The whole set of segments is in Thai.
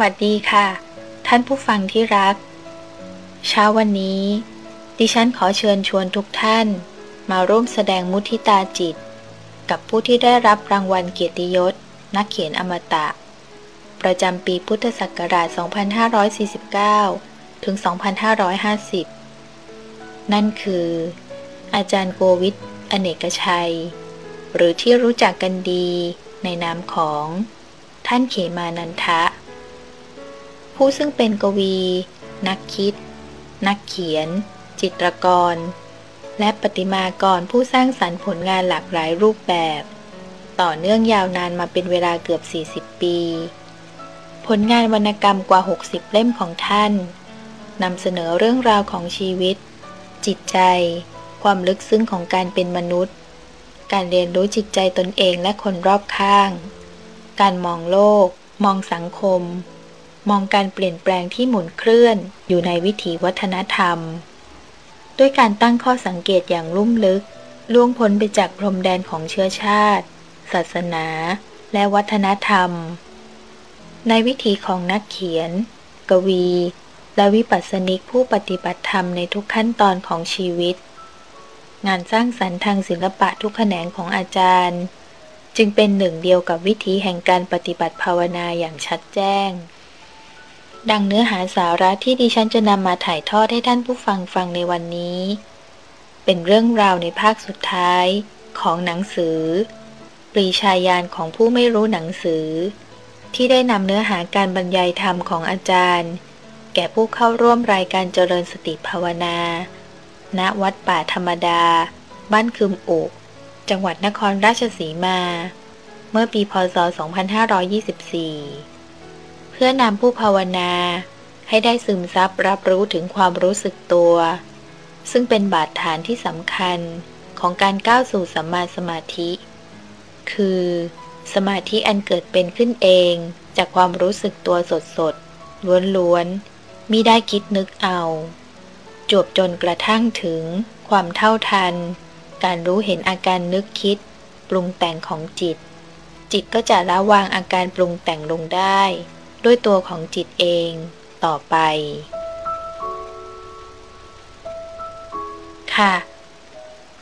วัสดีค่ะ ท่านผู้ฟังที่รัก เช้าวันนี้ ดิฉันขอเชิญชวนทุกท่าน มาร่วมแสดงมุทิตาจิต กับผู้ที่ได้รับรางวัลเกียรติยศ นักเขียนอมตะ ประจำปีพุทธศักราช 2549 ถึง 2550 นั่นคือ อาจารย์โกวิทอเนกชัย หรือที่รู้จักกันดีในนามของท่านเขมานันทะ ผู้ซึ่งเป็นกวี นักคิด นักเขียน จิตรกร และประติมากรผู้สร้างสรรค์ผลงานหลากหลายรูปแบบ ต่อเนื่องยาวนานมาเป็นเวลาเกือบ 40 ปี ผลงานวรรณกรรมกว่า 60 เล่มของท่านนำเสนอเรื่องราวของชีวิต จิตใจ ความลึกซึ้งของการเป็นมนุษย์ การเรียนรู้จิตใจตนเองและคนรอบข้าง การมองโลก มองสังคม มองการเปลี่ยนแปลงที่หมุนเคลื่อนอยู่ในวิถีวัฒนธรรม ด้วยการตั้งข้อสังเกตอย่างลุ่มลึก ล่วงพ้นไปจากพรมแดนของเชื้อชาติ ศาสนา และวัฒนธรรม ในวิถีของนักเขียน กวี และวิปัสสนิกผู้ปฏิบัติธรรมในทุกขั้นตอนของชีวิต งานสร้างสรรค์ทางศิลปะทุกแขนงของอาจารย์ จึงเป็นหนึ่งเดียวกับวิธีแห่งการปฏิบัติภาวนาอย่างชัดแจ้ง ดังเนื้อหาสาระที่ดิฉันจะนำมาถ่ายทอดให้ท่านผู้ฟังฟังในวันนี้ เป็นเรื่องราวในภาคสุดท้ายของหนังสือ ปรีชาญาณของผู้ไม่รู้หนังสือ ที่ได้นำเนื้อหาการบรรยายธรรมของอาจารย์ แก่ผู้เข้าร่วมรายการเจริญสติภาวนา ณวัดป่าธรรมดา บ้านคืมอุกจังหวัดนครราชสีมา เมื่อปีพศ 2524 พื่อนำผู้ภาวนา ให้ได้ซึมซับรับรู้ถึงความรู้สึกตัว ซึ่งเป็นบาดฐานที่สำคัญของการก้าวสู่สัมมาสมาธิ คือ สมาธิอันเกิดเป็นขึ้นเองจากความรู้สึกตัวสดสดล้วนๆมิได้คิดนึกเอาจบจนกระทั่งถึงความเท่าทัน การรู้เห็นอาการนึกคิด ปรุงแต่งของจิต จิตก็จะละวางอาการปรุงแต่งลงได้ ด้วยตัวของจิตเองต่อไป ค่ะ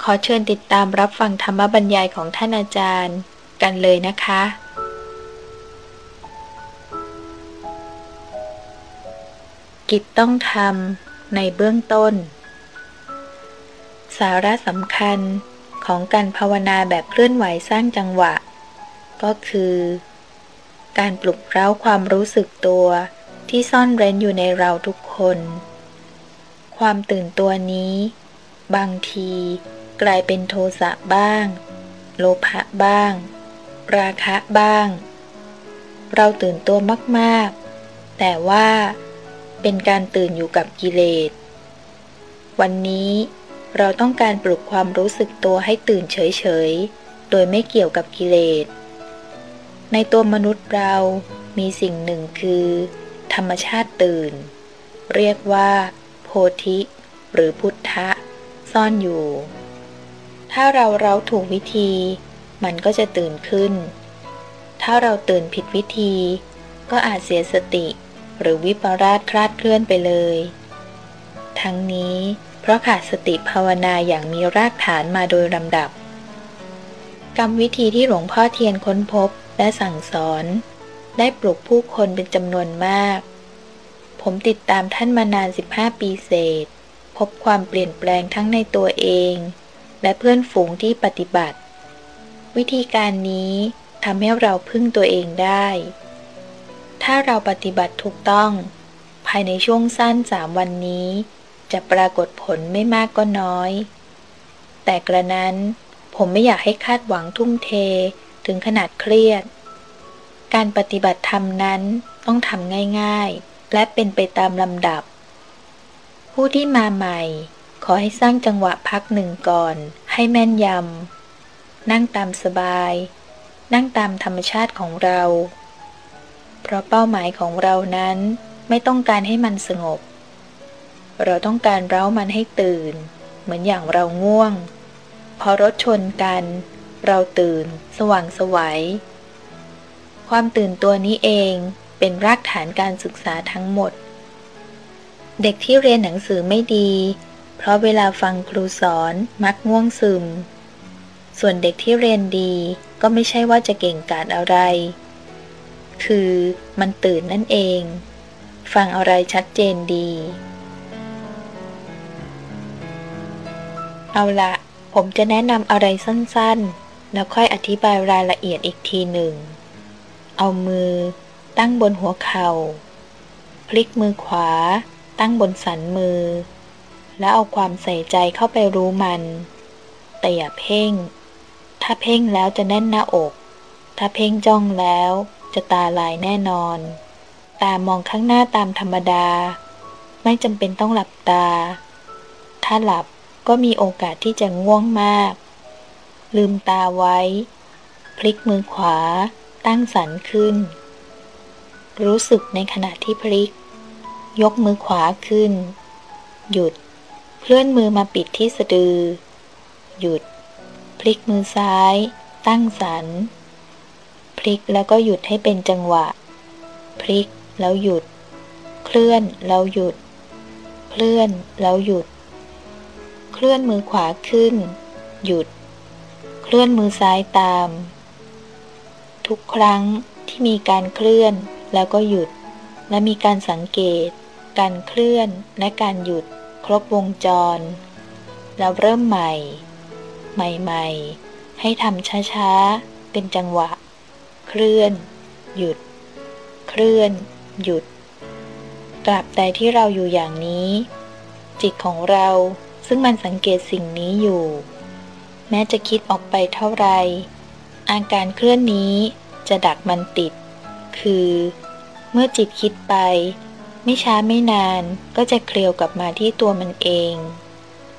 ขอเชิญติดตามรับฟังธรรมบรรยายของท่านอาจารย์กันเลยนะคะกิจต้องทำในเบื้องต้น สาระสำคัญของการภาวนาแบบเคลื่อนไหวสร้างจังหวะ ก็คือ การปลุกเร้าความรู้สึกตัวที่ซ่อนเร้นอยู่ในเราทุกคน ความตื่นตัวนี้ บางทีกลายเป็นโทสะบ้าง โลภะบ้าง ราคะบ้าง เราตื่นตัวมากๆ แต่ว่าเป็นการตื่นอยู่กับกิเลส วันนี้เราต้องการปลุกความรู้สึกตัวให้ตื่นเฉยๆ โดยไม่เกี่ยวกับกิเลส ในตัวมนุษย์เรามีสิ่งหนึ่งคือ ธรรมชาติตื่น เรียกว่า โพธิ หรือพุทธะ ซ่อนอยู่ ถ้าเราเราถูกวิธี มันก็จะตื่นขึ้น ถ้าเราตื่นผิดวิธี ก็อาจเสียสติ หรือวิปราชคลาดเคลื่อนไปเลย ทั้งนี้เพราะขาดสติภาวนาอย่างมีรากฐานมาโดยลำดับ กรรมวิธีที่หลวงพ่อเทียนค้นพบ และสั่งสอน ได้ปลุกผู้คนเป็นจำนวนมาก ผมติดตามท่านมานาน 15 ปีเศษ พบความเปลี่ยนแปลงทั้งในตัวเอง และเพื่อนฝูงที่ปฏิบัติ วิธีการนี้ทำให้เราพึ่งตัวเองได้ ถ้าเราปฏิบัติถูกต้อง ภายในช่วงสั้นสามวันนี้ จะปรากฏผลไม่มากก็น้อย แต่กระนั้นผมไม่อยากให้คาดหวังทุ่มเท ถึงขนาดเครียด การปฏิบัติธรรมนั้นต้องทำง่ายๆ และเป็นไปตามลำดับ ผู้ที่มาใหม่ ขอให้สร้างจังหวะพักหนึ่งก่อน ให้แม่นยำ นั่งตามสบาย นั่งตามธรรมชาติของเรา เพราะเป้าหมายของเรานั้นไม่ต้องการให้มันสงบ เราต้องการเร้ามันให้ตื่น เหมือนอย่างเราง่วง พอรถชนกัน เราตื่น สว่างสวัย ความตื่นตัวนี้เองเป็นรากฐานการศึกษาทั้งหมด เด็กที่เรียนหนังสือไม่ดี เพราะเวลาฟังครูสอนมักง่วงซึม ส่วนเด็กที่เรียนดีก็ไม่ใช่ว่าจะเก่งกาจอะไร คือมันตื่นนั่นเอง ฟังอะไรชัดเจนดี เอาละผมจะแนะนำอะไรสั้นๆ แล้วค่อยอธิบายรายละเอียดอีกทีหนึ่ง เอามือ ตั้งบนหัวเขา่า พลิกมือขวา ตั้งบนสันมือ แล้วเอาความใส่ใจเข้าไปรู้มัน แต่อย่าเพ่ง ถ้าเพ่งแล้วจะแน่นหน้าอก ถ้าเพ่งจ้องแล้วจะตาลายแน่นอน ตามองข้างหน้าตามธรรมดา ไม่จำเป็นต้องหลับตา ถ้าหลับก็มีโอกาสที่จะง่วงมาก ลืมตาไว้ พลิกมือขวา ตั้งสันขึ้น รู้สึกในขณะที่พลิก ยกมือขวาขึ้น หยุด เคลื่อนมือมาปิดที่สะดือ หยุด พลิกมือซ้าย ตั้งสัน พลิกแล้วก็หยุดให้เป็นจังหวะ พลิกแล้วหยุด เคลื่อนแล้วหยุด เคลื่อนแล้วหยุด เคลื่อนมือขวาขึ้น หยุด เคลื่อนมือซ้ายตาม ทุกครั้งที่มีการเคลื่อนแล้วก็หยุด และมีการสังเกต การเคลื่อนและการหยุดครบวงจร แล้วเริ่มใหม่ ใหม่ๆ ให้ทำช้าๆ เป็นจังหวะ เคลื่อน หยุด เคลื่อน หยุดตราบใดที่เราอยู่อย่างนี้ จิตของเราซึ่งมันสังเกตสิ่งนี้อยู่ แม้จะคิดออกไปเท่าไร อาการเคลื่อนนี้จะดักมันติด คือ เมื่อจิตคิดไป ไม่ช้าไม่นานก็จะเคลียวกลับมาที่ตัวมันเอง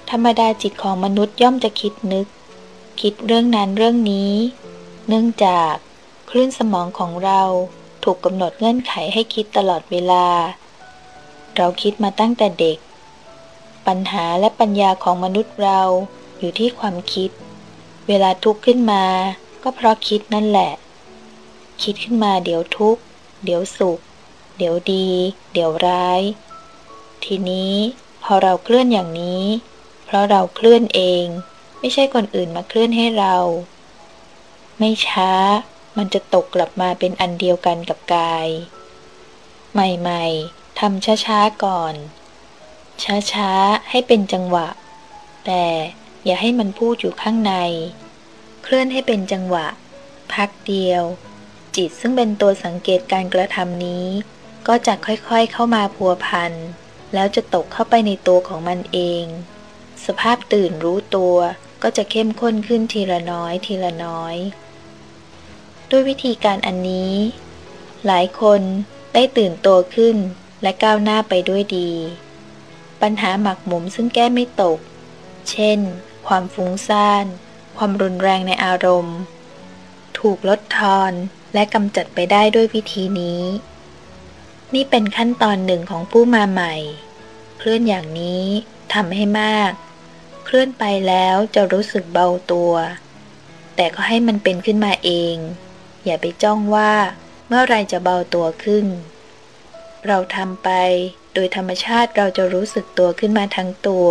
ธรรมดาจิตของมนุษย์ย่อมจะคิดนึก คิดเรื่องนั้นเรื่องนี้ เนื่องจากคลื่นสมองของเราถูกกำหนดเงื่อนไขให้คิดตลอดเวลา เราคิดมาตั้งแต่เด็ก ปัญหาและปัญญาของมนุษย์เรา อยู่ที่ความคิด เวลาทุกข์ขึ้นมา ก็เพราะคิดนั่นแหละ คิดขึ้นมาเดี๋ยวทุกข์ เดี๋ยวสุข เดี๋ยวดี เดี๋ยวร้าย ทีนี้พอเราเคลื่อนอย่างนี้ เพราะเราเคลื่อนเอง ไม่ใช่คนอื่นมาเคลื่อนให้เรา ไม่ช้า มันจะตกกลับมาเป็นอันเดียวกันกับกาย ใหม่ๆทำช้าๆก่อน ช้าๆให้เป็นจังหวะ แต่ อย่าให้มันพูดอยู่ข้างใน เคลื่อนให้เป็นจังหวะ พักเดียว จิตซึ่งเป็นตัวสังเกตการกระทำนี้ ก็จะค่อยๆเข้ามาพัวพัน แล้วจะตกเข้าไปในตัวของมันเอง สภาพตื่นรู้ตัวก็จะเข้มข้นขึ้นทีละน้อยทีละน้อย ด้วยวิธีการอันนี้ หลายคนได้ตื่นตัวขึ้นและก้าวหน้าไปด้วยดี ปัญหาหมักหมมซึ่งแก้ไม่ตก เช่น ความฟุ้งซ่าน ความรุนแรงในอารมณ์ ถูกลดทอนและกำจัดไปได้ด้วยวิธีนี้ นี่เป็นขั้นตอนหนึ่งของผู้มาใหม่ เคลื่อนอย่างนี้ทำให้มาก เคลื่อนไปแล้วจะรู้สึกเบาตัว แต่ก็ให้มันเป็นขึ้นมาเอง อย่าไปจ้องว่าเมื่อไรจะเบาตัวขึ้น เราทำไปโดยธรรมชาติเราจะรู้สึกตัวขึ้นมาทั้งตัว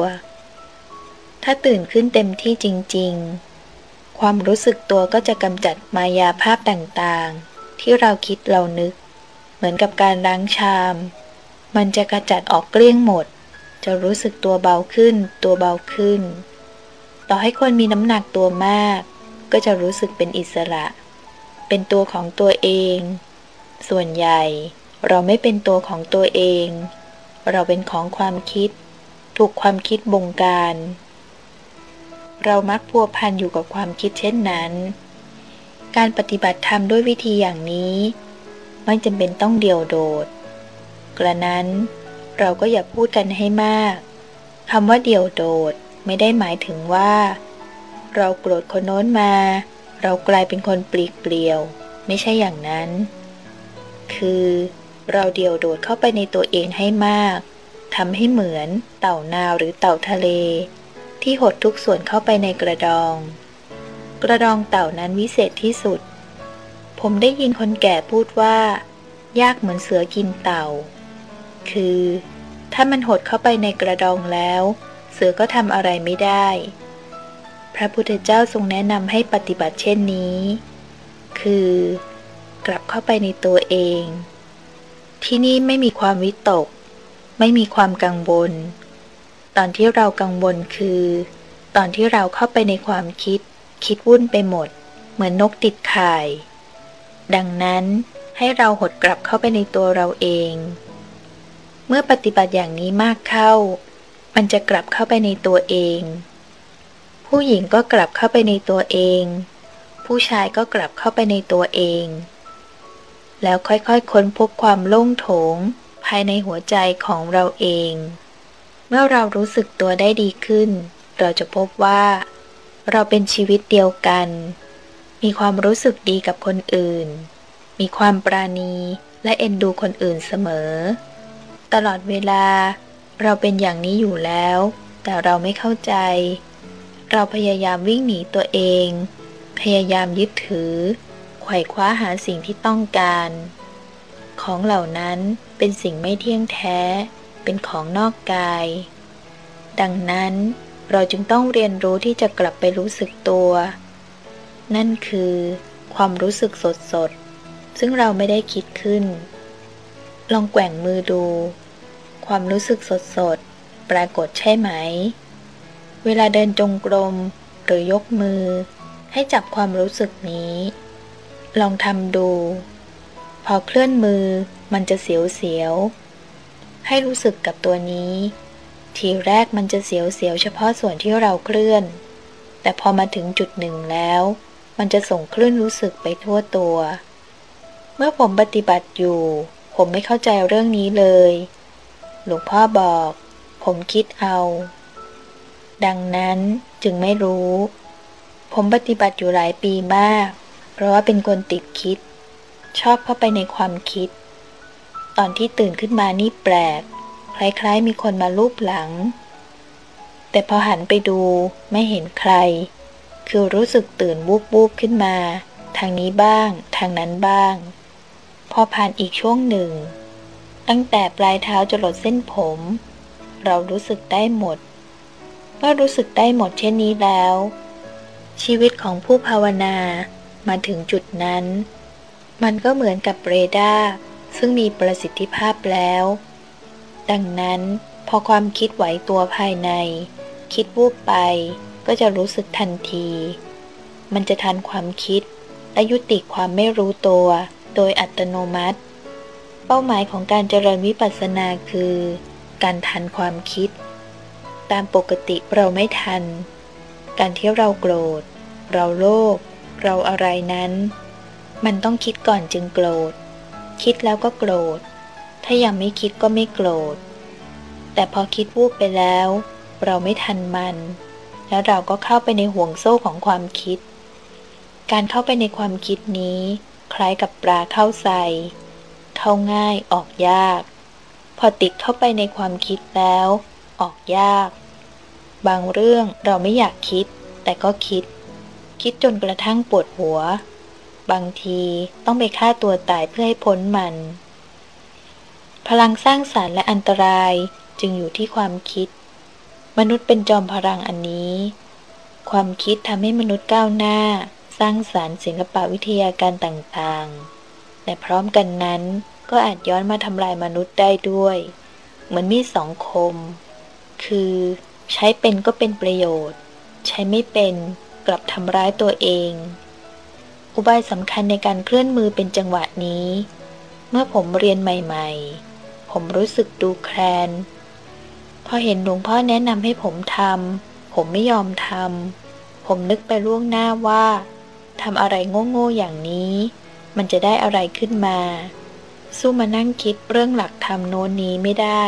ถ้าตื่นขึ้นเต็มที่จริง ๆ ความรู้สึกตัวก็จะกำจัดมายาภาพต่างๆ ที่เราคิดเรานึก เหมือนกับการล้างชาม มันจะกระจัดออกเกลี้ยงหมด จะรู้สึกตัวเบาขึ้น ตัวเบาขึ้น ต่อให้คนมีน้ำหนักตัวมาก ก็จะรู้สึกเป็นอิสระ เป็นตัวของตัวเอง ส่วนใหญ่เราไม่เป็นตัวของตัวเอง เราเป็นของความคิด ถูกความคิดบงการ เรามักพัวพันอยู่กับความคิดเช่นนั้น การปฏิบัติธรรมด้วยวิธีอย่างนี้ ไม่จำเป็นต้องเดี่ยวโดด กระนั้นเราก็อย่าพูดกันให้มากคำว่าเดี่ยวโดดไม่ได้หมายถึงว่า เราโกรธคนโน้นมา เรากลายเป็นคนปลีกเปลี่ยว ไม่ใช่อย่างนั้น คือเราเดี่ยวโดดเข้าไปในตัวเองให้มากทำให้เหมือนเต่านาวหรือเต่าทะเล ที่หดทุกส่วนเข้าไปในกระดอง กระดองเต่านั้นวิเศษที่สุด ผมได้ยินคนแก่พูดว่า ยากเหมือนเสือกินเต่า คือ ถ้ามันหดเข้าไปในกระดองแล้ว เสือก็ทำอะไรไม่ได้ พระพุทธเจ้าทรงแนะนำให้ปฏิบัติเช่นนี้ คือ กลับเข้าไปในตัวเอง ที่นี่ไม่มีความวิตก ไม่มีความกังวล ตอนที่เรากังวลคือ ตอนที่เราเข้าไปในความคิด คิดวุ่นไปหมด เหมือนนกติดข่าย ดังนั้นให้เราหดกลับเข้าไปในตัวเราเอง เมื่อปฏิบัติอย่างนี้มากเข้า มันจะกลับเข้าไปในตัวเอง ผู้หญิงก็กลับเข้าไปในตัวเอง ผู้ชายก็กลับเข้าไปในตัวเอง แล้วค่อยๆค้นพบความโล่งโถง ภายในหัวใจของเราเอง เมื่อเรารู้สึกตัวได้ดีขึ้น เราจะพบว่า เราเป็นชีวิตเดียวกัน มีความรู้สึกดีกับคนอื่น มีความปราณีและเอ็นดูคนอื่นเสมอ ตลอดเวลา เราเป็นอย่างนี้อยู่แล้ว แต่เราไม่เข้าใจ เราพยายามวิ่งหนีตัวเอง พยายามยึดถือ ไขว่คว้าหาสิ่งที่ต้องการ ของเหล่านั้นเป็นสิ่งไม่เที่ยงแท้ เป็นของนอกกาย ดังนั้นเราจึงต้องเรียนรู้ที่จะกลับไปรู้สึกตัว นั่นคือ ความรู้สึกสดสด ซึ่งเราไม่ได้คิดขึ้น ลองแกว่งมือดู ความรู้สึกสดสดปรากฏใช่ไหม เวลาเดินจงกรมหรือยกมือ ให้จับความรู้สึกนี้ ลองทำดู พอเคลื่อนมือมันจะเสียวเสียว ให้รู้สึกกับตัวนี้ ทีแรกมันจะเสียวเสียวเฉพาะส่วนที่เราเคลื่อน แต่พอมาถึงจุดหนึ่งแล้ว มันจะส่งคลื่นรู้สึกไปทั่วตัว เมื่อผมปฏิบัติอยู่ ผมไม่เข้าใจเรื่องนี้เลย หลวงพ่อบอก ผมคิดเอา ดังนั้นจึงไม่รู้ ผมปฏิบัติอยู่หลายปีมาก เพราะว่าเป็นคนติดคิด ชอบเข้าไปในความคิด ตอนที่ตื่นขึ้นมานี่แปลก คล้ายๆมีคนมาลูบหลัง แต่พอหันไปดูไม่เห็นใคร คือรู้สึกตื่นบูบบูบขึ้นมา ทางนี้บ้าง ทางนั้นบ้าง พอผ่านอีกช่วงหนึ่ง ตั้งแต่ปลายเท้าจะหลดเส้นผม เรารู้สึกได้หมด เมื่อรู้สึกได้หมดเช่นนี้แล้ว ชีวิตของผู้ภาวนามาถึงจุดนั้น มันก็เหมือนกับเรดาร์ ซึ่งมีประสิทธิภาพแล้ว ดังนั้นพอความคิดไหวตัวภายใน คิดวูบไปก็จะรู้สึกทันที มันจะทันความคิด และยุติความไม่รู้ตัว โดยอัตโนมัติ เป้าหมายของการเจริญวิปัสสนาคือ การทันความคิด ตามปกติเราไม่ทัน การที่เราโกรธ เราโลภเราอะไรนั้น มันต้องคิดก่อนจึงโกรธ คิดแล้วก็โกรธ ถ้ายังไม่คิดก็ไม่โกรธ แต่พอคิดวูบไปแล้ว เราไม่ทันมัน แล้วเราก็เข้าไปในห่วงโซ่ของความคิด การเข้าไปในความคิดนี้ คล้ายกับปลาเข้าใส่เข้าง่ายออกยาก พอติดเข้าไปในความคิดแล้ว ออกยาก บางเรื่องเราไม่อยากคิด แต่ก็คิด คิดจนกระทั่งปวดหัว บางทีต้องไปฆ่าตัวตายเพื่อให้พ้นมัน พลังสร้างสารรค์และอันตรายจึงอยู่ที่ความคิด มนุษย์เป็นจอมพลังอันนี้ ความคิดทำให้มนุษย์ก้าวหน้า สร้างสารรค์ศิลปวิทยาการต่างๆ แต่พร้อมกันนั้นก็อาจย้อนมาทำลายมนุษย์ได้ด้วย เหมือนมีสองคม คือ ใช้เป็นก็เป็นประโยชน์ ใช้ไม่เป็นกลับทำร้ายตัวเอง อุบายสำคัญในการเคลื่อนมือเป็นจังหวะนี้ เมื่อผมเรียนใหม่ๆ ผมรู้สึกดูแคลน พอเห็นหลวงพ่อแนะนำให้ผมทำผมไม่ยอมทำผมนึกไปล่วงหน้าว่าทำอะไรโง่ๆอย่างนี้ มันจะได้อะไรขึ้นมา สู้มานั่งคิดเรื่องหลักธรรมโน้นนี้ไม่ได้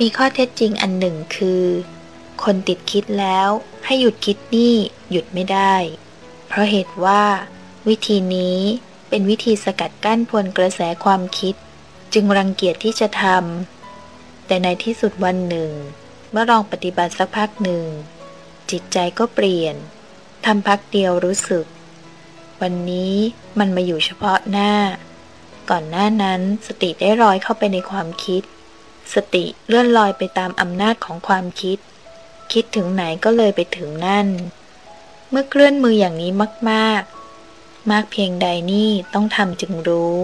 มีข้อเท็จจริงอันหนึ่งคือ คนติดคิดแล้วให้หยุดคิดนี่หยุดไม่ได้ เพราะเหตุว่า วิธีนี้เป็นวิธีสกัดกั้นพลกระแสความคิด จึงรังเกียจที่จะทำแต่ในที่สุดวันหนึ่ง เมื่อลองปฏิบัติสักพักหนึ่ง จิตใจก็เปลี่ยนทำพักเดียวรู้สึก วันนี้มันมาอยู่เฉพาะหน้า ก่อนหน้านั้นสติได้ลอยเข้าไปในความคิด สติเลื่อนลอยไปตามอำนาจของความคิด คิดถึงไหนก็เลยไปถึงนั่น เมื่อเคลื่อนมืออย่างนี้มาก ๆ มากเพียงใดนี่ต้องทำจึงรู้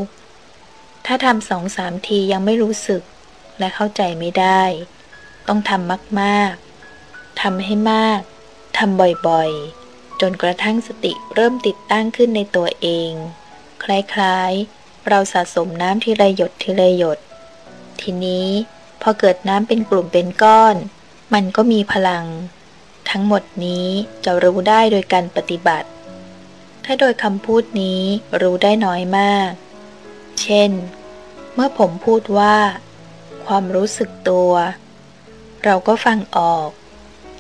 ถ้าทำสองสามทียังไม่รู้สึกและเข้าใจไม่ได้ ต้องทำมากๆทำให้มากทำบ่อยๆ จนกระทั่งสติเริ่มติดตั้งขึ้นในตัวเอง คล้ายๆ เราสะสมน้ำทีละหยดทีละหยด ทีนี้พอเกิดน้ำเป็นกลุ่มเป็นก้อน มันก็มีพลัง ทั้งหมดนี้จะรู้ได้โดยการปฏิบัติ ถ้าโดยคำพูดนี้รู้ได้น้อยมาก เช่น เมื่อผมพูดว่า ความรู้สึกตัว เราก็ฟังออก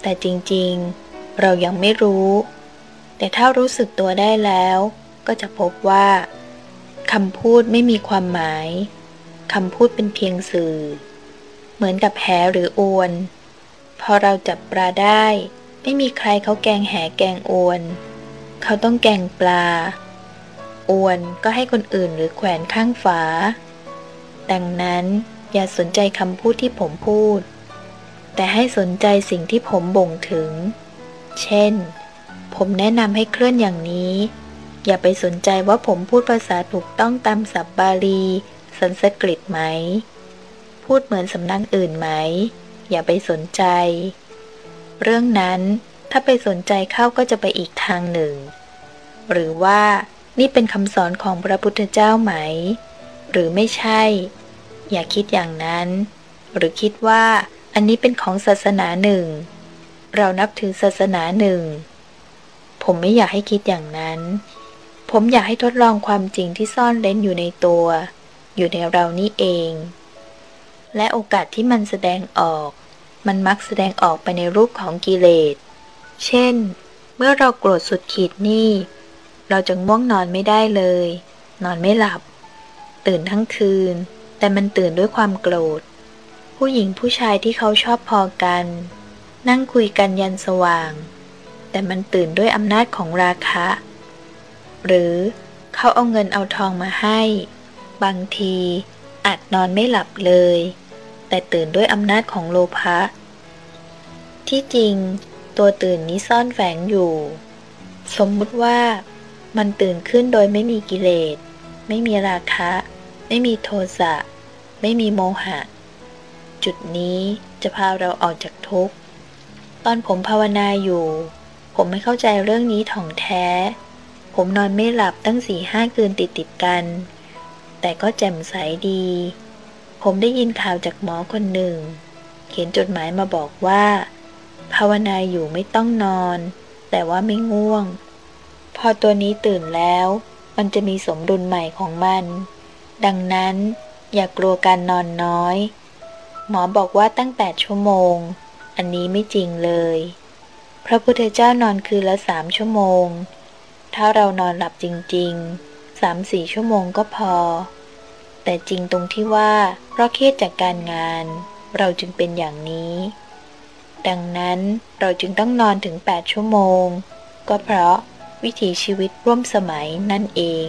แต่จริงๆ เรายังไม่รู้ แต่ถ้ารู้สึกตัวได้แล้ว ก็จะพบว่าคำพูดไม่มีความหมาย คำพูดเป็นเพียงสื่อ เหมือนกับแหหรืออวน พอเราจับปลาได้ ไม่มีใครเขาแกงแหแกงอวน เขาต้องแกงปลา อวนก็ให้คนอื่นหรือแขวนข้างฝา ดังนั้นอย่าสนใจคำพูดที่ผมพูด แต่ให้สนใจสิ่งที่ผมบ่งถึง เช่น ผมแนะนำให้เคลื่อนอย่างนี้ อย่าไปสนใจว่าผมพูดภาษาถูกต้องตามศัพท์บาลี สันสกฤตไหม พูดเหมือนสำนักอื่นไหม อย่าไปสนใจ เรื่องนั้นถ้าไปสนใจเข้าก็จะไปอีกทางหนึ่ง หรือว่านี่เป็นคำสอนของพระพุทธเจ้าไหม หรือไม่ใช่ อย่าคิดอย่างนั้น หรือคิดว่าอันนี้เป็นของศาสนาหนึ่ง เรานับถือศาสนาหนึ่ง ผมไม่อยากให้คิดอย่างนั้น ผมอยากให้ทดลองความจริงที่ซ่อนเร้นอยู่ในตัว อยู่ในเรานี่เอง และโอกาสที่มันแสดงออก มันมักแสดงออกไปในรูปของกิเลส เช่น เมื่อเราโกรธสุดขีดนี่ เราจะง่วงนอนไม่ได้เลย นอนไม่หลับ ตื่นทั้งคืน แต่มันตื่นด้วยความโกรธ ผู้หญิงผู้ชายที่เขาชอบพอกัน นั่งคุยกันยันสว่าง แต่มันตื่นด้วยอำนาจของราคะ หรือเขาเอาเงินเอาทองมาให้ บางทีอาจนอนไม่หลับเลย แต่ตื่นด้วยอำนาจของโลภะ ที่จริง ตัวตื่นนี้ซ่อนแฝงอยู่ สมมุติว่า มันตื่นขึ้นโดยไม่มีกิเลส ไม่มีราคะ ไม่มีโทสะ ไม่มีโมหะ จุดนี้จะพาเราออกจากทุกข์ ตอนผมภาวนาอยู่ ผมไม่เข้าใจเรื่องนี้ถ่องแท้ ผมนอนไม่หลับตั้งสี่ห้าคืนติดติดกัน แต่ก็แจ่มใสดี ผมได้ยินข่าวจากหมอคนหนึ่ง เขียนจดหมายมาบอกว่า ภาวนาอยู่ไม่ต้องนอน แต่ว่าไม่ง่วง พอตัวนี้ตื่นแล้ว มันจะมีสมดุลใหม่ของมัน ดังนั้นอย่ากกลัวการนอนน้อย หมอบอกว่าตั้งแปดชั่วโมง อันนี้ไม่จริงเลย พระพุทธเจ้านอนคืนละสามชั่วโมง ถ้าเรานอนหลับจริงๆสามสี่ชั่วโมงก็พอ แต่จริงตรงที่ว่า เพราะเครียดจากการงาน เราจึงเป็นอย่างนี้ ดังนั้นเราจึงต้องนอนถึง 8 ชั่วโมง ก็เพราะวิถีชีวิตร่วมสมัยนั่นเอง